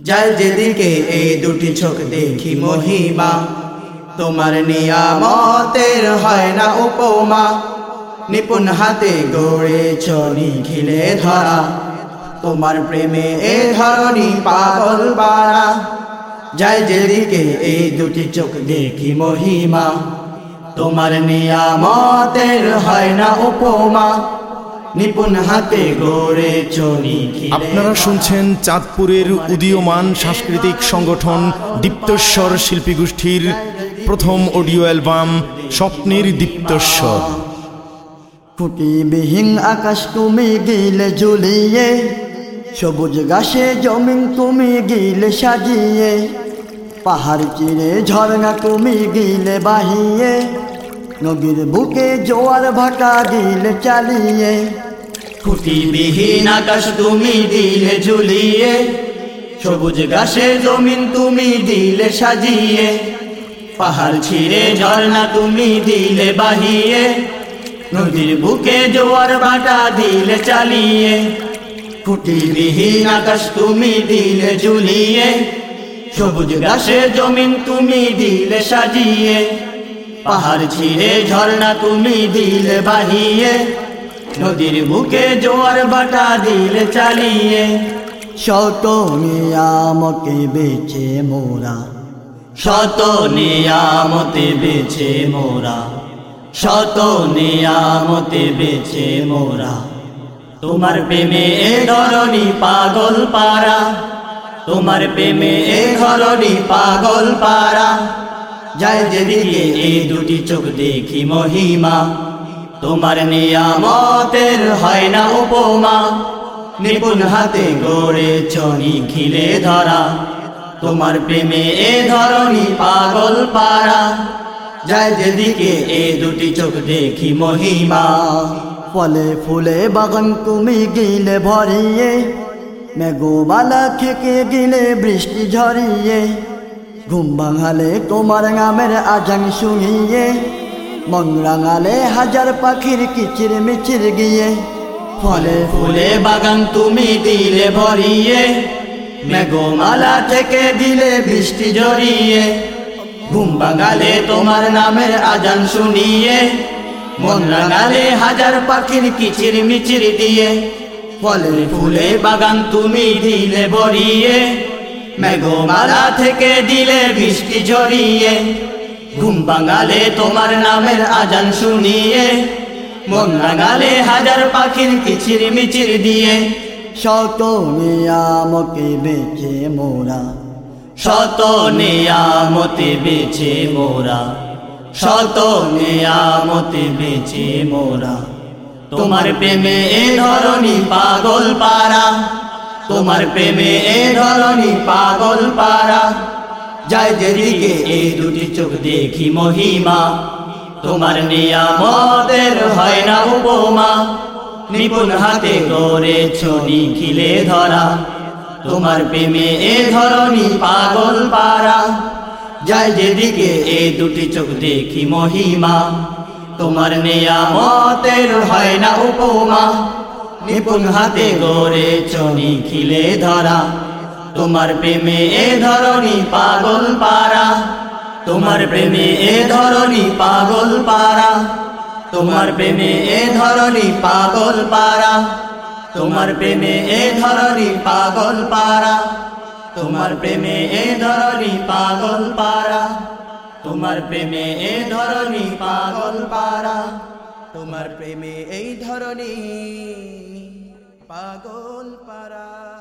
যাই যেদিকে এই দুটি চোখ দেখি মহিমা, তোমার নিয়ামতের হয় না উপমা। নিপুণ হাতে গড়ে চনি খিলে ধরা, তোমার প্রেমে এ ধরনি পাগল বাড়া যাই যেদিকে এই দুটি চোখ দেখি মহিমা, তোমার নিয়ামতের হয় না উপমা। নিপুণ হাতে গড়ে চনি আপনারা শুনছেন চাঁদপুরের উদীয়মান সাংস্কৃতিক সংগঠন দীপ্তস্বর শিল্পী গোষ্ঠীর প্রথম অডিও অ্যালবাম স্বপ্নের দীপ্তস্বর। খুঁটিবিহীন আকাশ তুমি গিলে ঝুলিয়ে সবুজ গাছে জমিন তুমি গিলে সাজিয়ে পাহাড় চিরে ঝর্ণা তুমি গিলে বাহিয়ে নদীর বুকে জোয়ার ভাটা গিলে চালিয়ে। খুঁটিবিহীন আকাশ তুমি দিলে ঝুলিয়ে, সবুজ গাছে জমিন তুমি দিলে সাজিয়ে, পাহাড় ছিঁড়ে ঝর্ণা তুমি দিলে বাহিয়ে, নদীর বুকে জোয়ার ভাটা দিলে চালিয়ে খুঁটিবিহীন আকাশ তুমি দিলে ঝুলিয়ে, সবুজ গাছে জমিন তুমি দিলে সাজিয়ে, পাহাড় ছিঁড়ে ঝর্ণা তুমি দিলে বাহিয়ে নদীর বুকে জোয়ার বাটা দিল চালিয়ে। শত নিয়ামকে বেছে মোরা। শত নিয়ামতে বেছে মোরা। শত নিয়ামতে বেছে মোরা। তোমার প্রেমে এ ধরনি পাগল পারা। তোমার প্রেমে এ ধরনি পাগল পারা। যায় যেদিকে এই দুটি চোখ দেখি মহিমা তোমার নিয়ামতের হয় না উপমা। নিপুণ হাতে গড়ে চনি খিলে ধরা। তোমার প্রেমে এ ধরনি পাগল পারা যায় যেদিকে এ দুটি চোখ দেখি মহিমা। ফলে ফুলে বাগান তুমি গিলে ভরিয়ে। মেঘবালা থেকে গিলে বৃষ্টি ঝরিয়ে। ঘুম ভাঙালে তোমার নামের আজান শুনিয়ে। মন রাঙালে হাজার পাখির কিচির মিচির গিয়ে। ফলে ফুলে বাগান তুমি দিলে ভরিয়ে। মেঘমালা থেকে দিলে বৃষ্টি জড়িয়ে। ঘুম বাঙালে তোমার নামের আজান শুনিয়ে। মন রাঙালে হাজার পাখির কিচির মিচির দিয়ে। ফলে ফুলে বাগান তুমি দিলে ভরিয়ে। মেঘমালা থেকে দিলে বৃষ্টি ঝরিয়ে ঘুম বাঙালে তোমার নামের আজান শুনিয়ে মন রাঙালে হাজার পাখির কিচির মিচির দিয়ে। শত নিয়ামকে বেছে মোরা শত নিয়ামতে বেছে মোরা শত নিয়ামতে বেছে মোরা। তোমার প্রেমে এ ধরনি পাগল পারা তোমার প্রেমে এ ধরনি পাগল পারা। যায় যেদিকে এই দুটি চোখ দেখি মহিমা। তোমার নিয়ামতের হয় না উপমা। নিপুণ হাতে গড়ে ছনি খিলে ধরা। তোমার প্রেমে এ ধরনি পাগল পারা। যায় যেদিকে এই দুটি চোখ দেখি মহিমা। তোমার নিয়ামতের হয় না উপমা। নিপুণ হাতে গড়ে চনি খিলে ধরা। তোমার প্রেমে এ ধরনি পাগল পারা তোমার প্রেমে এ ধরনি পাগল পারা তোমার প্রেমে এ ধরনি পাগল পারা তোমার প্রেমে এ ধরনি পাগল পারা তোমার প্রেমে এ ধরনি পাগল পারা তোমার প্রেমে এ ধরনি পাগল পারা তোমার প্রেমে এই ধরনি পাগল পারা